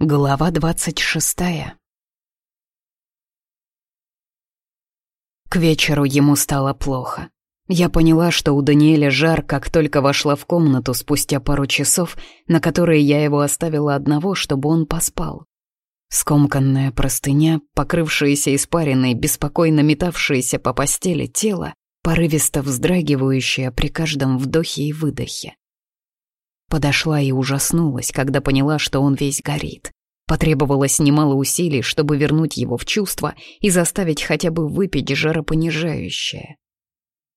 Глава двадцать шестая К вечеру ему стало плохо. Я поняла, что у Даниэля жар, как только вошла в комнату спустя пару часов, на которые я его оставила одного, чтобы он поспал. Скомканная простыня, покрывшаяся испариной, беспокойно метавшаяся по постели тело, порывисто вздрагивающее при каждом вдохе и выдохе. Подошла и ужаснулась, когда поняла, что он весь горит. Потребовалось немало усилий, чтобы вернуть его в чувство и заставить хотя бы выпить жаропонижающее.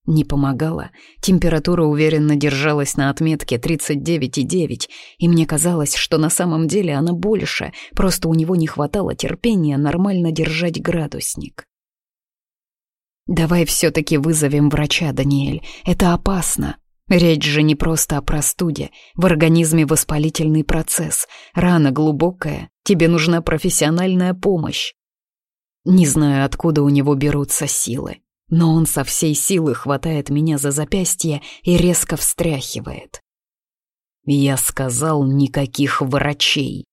Не помогало, температура уверенно держалась на отметке 39,9, и мне казалось, что на самом деле она больше, просто у него не хватало терпения нормально держать градусник. «Давай все-таки вызовем врача, Даниэль, это опасно», Речь же не просто о простуде. В организме воспалительный процесс. Рана глубокая. Тебе нужна профессиональная помощь. Не знаю, откуда у него берутся силы, но он со всей силы хватает меня за запястье и резко встряхивает. Я сказал никаких врачей.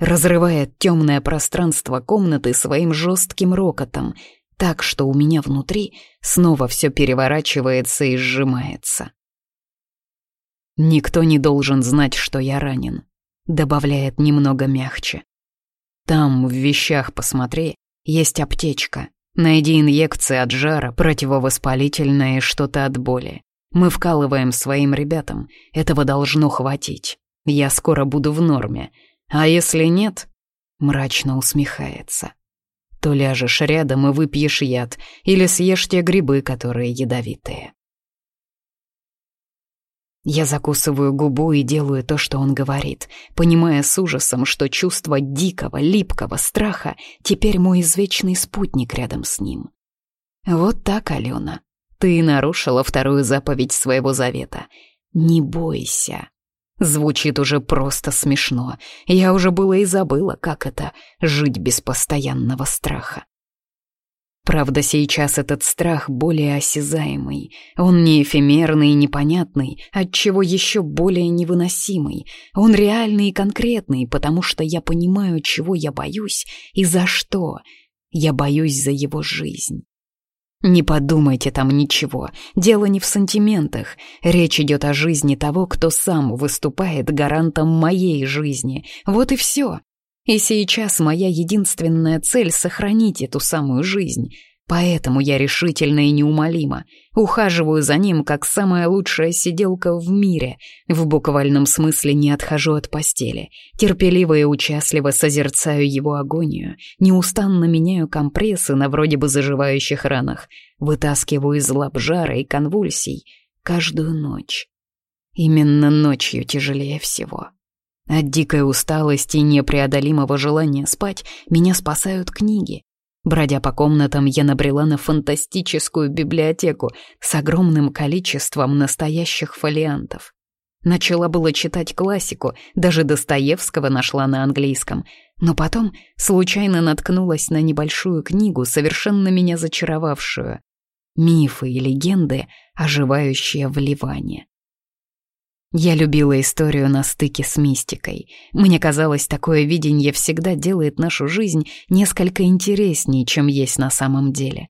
Разрывает темное пространство комнаты своим жестким рокотом, так что у меня внутри снова все переворачивается и сжимается. «Никто не должен знать, что я ранен», — добавляет немного мягче. «Там, в вещах посмотри, есть аптечка. Найди инъекции от жара, противовоспалительное и что-то от боли. Мы вкалываем своим ребятам, этого должно хватить. Я скоро буду в норме. А если нет?» Мрачно усмехается. «То ляжешь рядом и выпьешь яд, или съешь те грибы, которые ядовитые». Я закусываю губу и делаю то, что он говорит, понимая с ужасом, что чувство дикого, липкого страха теперь мой извечный спутник рядом с ним. Вот так, Алена, ты нарушила вторую заповедь своего завета. Не бойся. Звучит уже просто смешно. Я уже было и забыла, как это — жить без постоянного страха. Правда, сейчас этот страх более осязаемый. Он не эфемерный и непонятный, отчего еще более невыносимый. Он реальный и конкретный, потому что я понимаю, чего я боюсь и за что. Я боюсь за его жизнь. Не подумайте там ничего, дело не в сантиментах. Речь идет о жизни того, кто сам выступает гарантом моей жизни. Вот и все. И сейчас моя единственная цель — сохранить эту самую жизнь. Поэтому я решительно и неумолима. Ухаживаю за ним, как самая лучшая сиделка в мире. В буквальном смысле не отхожу от постели. Терпеливо и участливо созерцаю его агонию. Неустанно меняю компрессы на вроде бы заживающих ранах. Вытаскиваю из лап жара и конвульсий. Каждую ночь. Именно ночью тяжелее всего. От дикой усталости и непреодолимого желания спать меня спасают книги. Бродя по комнатам, я набрела на фантастическую библиотеку с огромным количеством настоящих фолиантов. Начала было читать классику, даже Достоевского нашла на английском, но потом случайно наткнулась на небольшую книгу, совершенно меня зачаровавшую. Мифы и легенды, оживающие в Ливане. Я любила историю на стыке с мистикой. Мне казалось, такое видение всегда делает нашу жизнь несколько интереснее, чем есть на самом деле.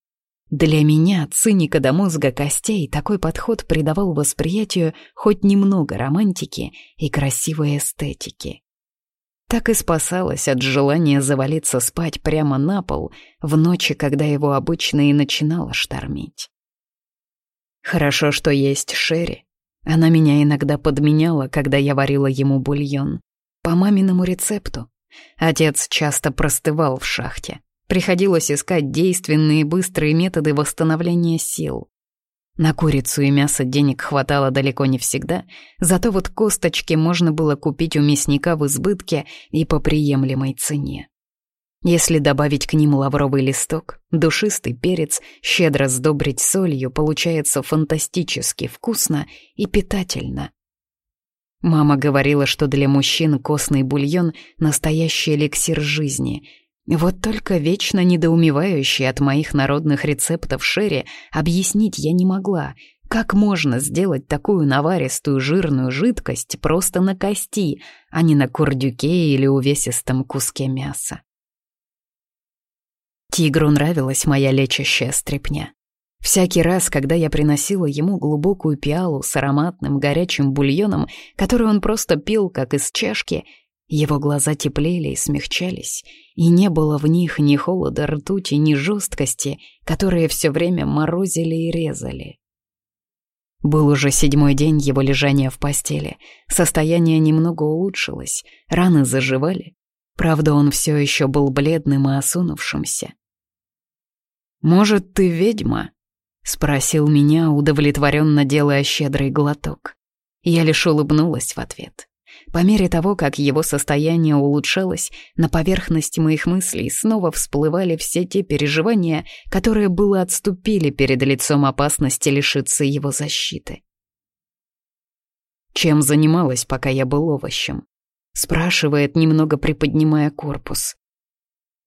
Для меня, циника до мозга костей, такой подход придавал восприятию хоть немного романтики и красивой эстетики. Так и спасалась от желания завалиться спать прямо на пол в ночи, когда его обычно и начинало штормить. Хорошо, что есть Шерри, она меня иногда подменяла, когда я варила ему бульон. По маминому рецепту. Отец часто простывал в шахте. Приходилось искать действенные и быстрые методы восстановления сил. На курицу и мясо денег хватало далеко не всегда, зато вот косточки можно было купить у мясника в избытке и по приемлемой цене. Если добавить к ним лавровый листок, душистый перец, щедро сдобрить солью, получается фантастически вкусно и питательно. Мама говорила, что для мужчин костный бульон — настоящий эликсир жизни. Вот только вечно недоумевающий от моих народных рецептов Шерри объяснить я не могла, Как можно сделать такую наваристую жирную жидкость просто на кости, а не на курдюке или увесистом куске мяса? Тигру нравилась моя лечащая стряпня. Всякий раз, когда я приносила ему глубокую пиалу с ароматным горячим бульоном, который он просто пил, как из чашки, его глаза теплели и смягчались, и не было в них ни холода ртути, ни жесткости, которые все время морозили и резали. Был уже седьмой день его лежания в постели. Состояние немного улучшилось, раны заживали. Правда, он все еще был бледным и осунувшимся. «Может, ты ведьма?» — спросил меня, удовлетворенно делая щедрый глоток. Я лишь улыбнулась в ответ. По мере того, как его состояние улучшалось, на поверхности моих мыслей снова всплывали все те переживания, которые было отступили перед лицом опасности лишиться его защиты. «Чем занималась, пока я был овощем?» — спрашивает, немного приподнимая корпус.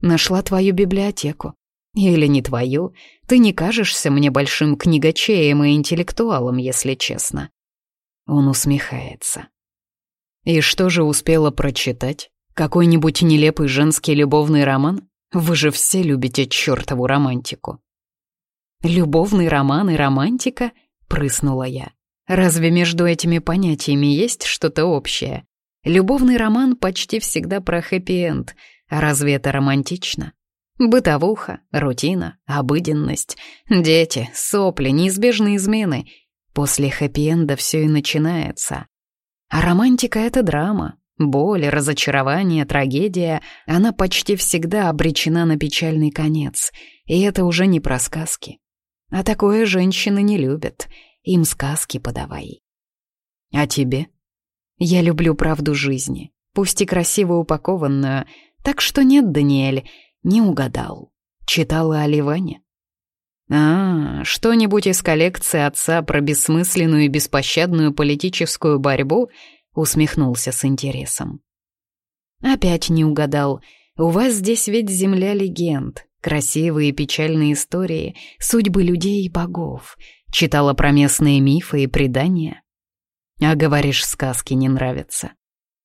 «Нашла твою библиотеку. Или не твою. Ты не кажешься мне большим книгачеем и интеллектуалом, если честно». Он усмехается. И что же успела прочитать? Какой-нибудь нелепый женский любовный роман? Вы же все любите чертову романтику. Любовный роман и романтика? Прыснула я. Разве между этими понятиями есть что-то общее? Любовный роман почти всегда про хэппи-энд. А разве это романтично? Бытовуха, рутина, обыденность, дети, сопли, неизбежные измены. После хэппи-энда все и начинается. А романтика — это драма. Боль, разочарование, трагедия, она почти всегда обречена на печальный конец. И это уже не про сказки. А такое женщины не любят. Им сказки подавай. А тебе? Я люблю правду жизни, пусть и красиво упакованную. Так что нет, Даниэль, не угадал. Читала о Ливане. А, что-нибудь из коллекции отца про бессмысленную и беспощадную политическую борьбу усмехнулся с интересом. Опять не угадал. У вас здесь ведь земля легенд, красивые и печальные истории, судьбы людей и богов. Читала про местные мифы и предания. А говоришь, сказки не нравятся.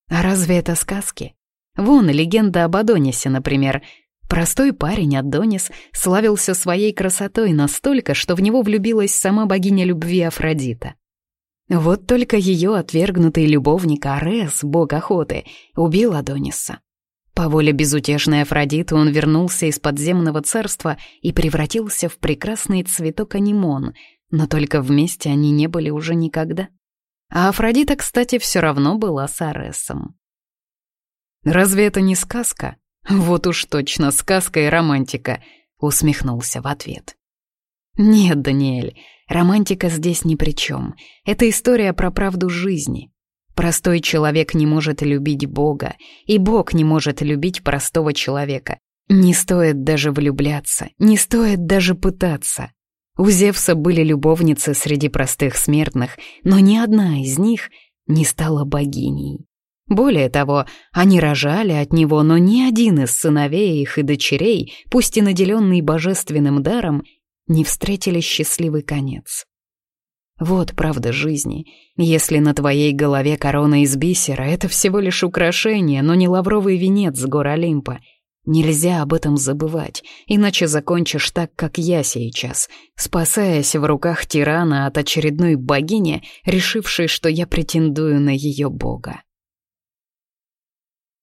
А разве это сказки? Вон легенда об Адонисе, например, Простой парень Адонис славился своей красотой настолько, что в него влюбилась сама богиня любви Афродита. Вот только ее отвергнутый любовник Арес, бог охоты, убил Адониса. По воле безутешной Афродиты он вернулся из подземного царства и превратился в прекрасный цветок анимон, но только вместе они не были уже никогда. А Афродита, кстати, все равно была с Аресом. «Разве это не сказка?» «Вот уж точно, сказка и романтика», — усмехнулся в ответ. «Нет, Даниэль, романтика здесь ни при чем. Это история про правду жизни. Простой человек не может любить Бога, и Бог не может любить простого человека. Не стоит даже влюбляться, не стоит даже пытаться. У Зевса были любовницы среди простых смертных, но ни одна из них не стала богиней. Более того, они рожали от него, но ни один из сыновей их и дочерей, пусть и наделенный божественным даром, не встретили счастливый конец. Вот правда жизни. Если на твоей голове корона из бисера, это всего лишь украшение, но не лавровый венец с гор Олимпа. Нельзя об этом забывать, иначе закончишь так, как я сейчас, спасаясь в руках тирана от очередной богини, решившей, что я претендую на ее бога.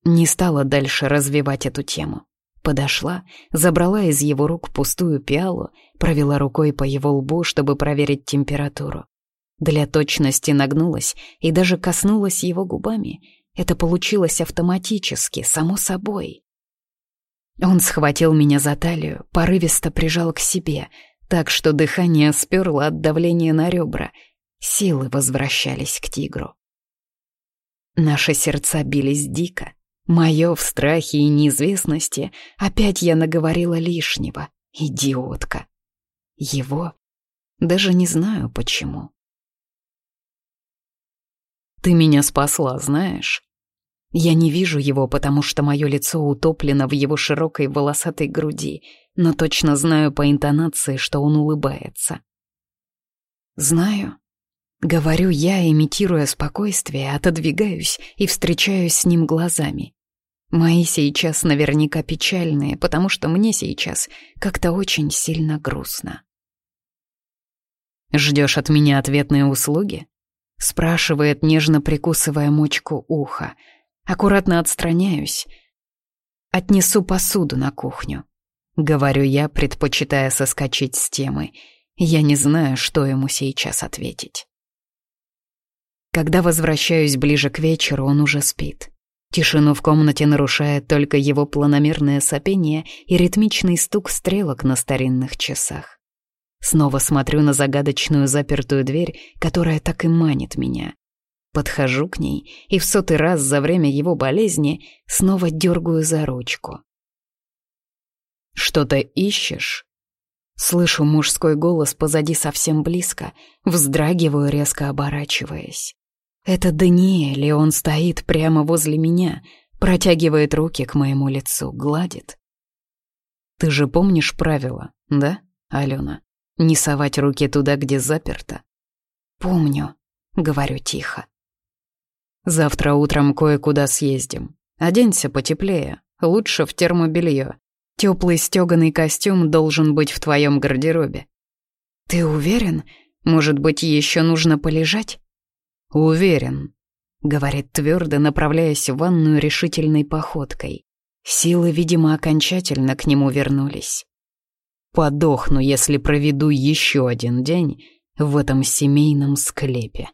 Не стала дальше развивать эту тему. Подошла, забрала из его рук пустую пиалу, провела рукой по его лбу, чтобы проверить температуру. Для точности нагнулась и даже коснулась его губами. Это получилось автоматически, само собой. Он схватил меня за талию, порывисто прижал к себе, так что дыхание сперло от давления на ребра. Силы возвращались к тигру. Наши сердца бились дико. Мое в страхе и неизвестности опять я наговорила лишнего. Идиотка. Его? Даже не знаю почему. Ты меня спасла, знаешь? Я не вижу его, потому что мое лицо утоплено в его широкой волосатой груди, но точно знаю по интонации, что он улыбается. знаю. Говорю я, имитируя спокойствие, отодвигаюсь и встречаюсь с ним глазами. Мои сейчас наверняка печальные, потому что мне сейчас как-то очень сильно грустно. «Ждешь от меня ответные услуги?» — спрашивает, нежно прикусывая мочку уха. Аккуратно отстраняюсь. «Отнесу посуду на кухню», — говорю я, предпочитая соскочить с темы. Я не знаю, что ему сейчас ответить. Когда возвращаюсь ближе к вечеру, он уже спит. Тишину в комнате нарушает только его планомерное сопение и ритмичный стук стрелок на старинных часах. Снова смотрю на загадочную запертую дверь, которая так и манит меня. Подхожу к ней и в сотый раз за время его болезни снова дергаю за ручку. «Что-то ищешь?» Слышу мужской голос позади совсем близко, вздрагиваю, резко оборачиваясь. Это Даниэль, и он стоит прямо возле меня, протягивает руки к моему лицу, гладит. Ты же помнишь правила, да, Алена? Не совать руки туда, где заперто. Помню, говорю тихо. Завтра утром кое-куда съездим. Оденься потеплее, лучше в термобелье. Теплый стеганый костюм должен быть в твоем гардеробе. Ты уверен? Может быть, еще нужно полежать? «Уверен», — говорит твердо, направляясь в ванную решительной походкой. Силы, видимо, окончательно к нему вернулись. «Подохну, если проведу еще один день в этом семейном склепе».